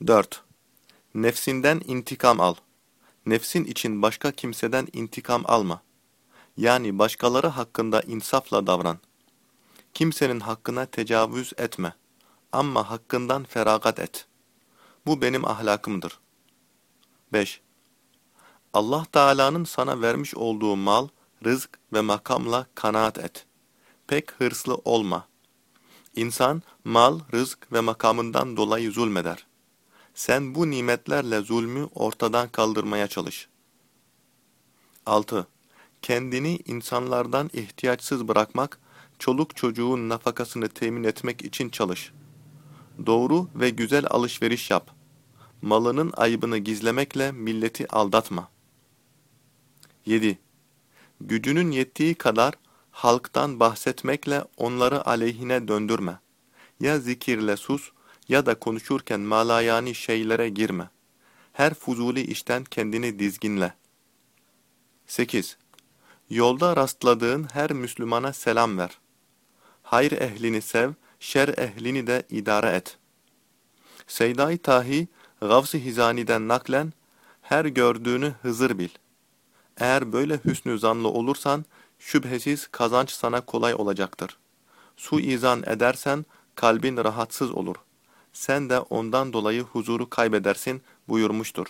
4. Nefsinden intikam al. Nefsin için başka kimseden intikam alma. Yani başkaları hakkında insafla davran. Kimsenin hakkına tecavüz etme. Ama hakkından feragat et. Bu benim ahlakımdır. 5. Allah Teala'nın sana vermiş olduğu mal, rızk ve makamla kanaat et. Pek hırslı olma. İnsan mal, rızk ve makamından dolayı zulmeder. Sen bu nimetlerle zulmü ortadan kaldırmaya çalış. 6. Kendini insanlardan ihtiyaçsız bırakmak, çoluk çocuğun nafakasını temin etmek için çalış. Doğru ve güzel alışveriş yap. Malının ayıbını gizlemekle milleti aldatma. 7. Gücünün yettiği kadar halktan bahsetmekle onları aleyhine döndürme. Ya zikirle sus ya da konuşurken malayani şeylere girme. Her fuzuli işten kendini dizginle. 8. Yolda rastladığın her Müslümana selam ver. Hayır ehlini sev, şer ehlini de idare et. Seyda-i Tahi, Gavs-ı Hizani'den naklen, her gördüğünü Hızır bil. Eğer böyle hüsnü zanlı olursan, şüphesiz kazanç sana kolay olacaktır. Su izan edersen, kalbin rahatsız olur. Sen de ondan dolayı huzuru kaybedersin buyurmuştur.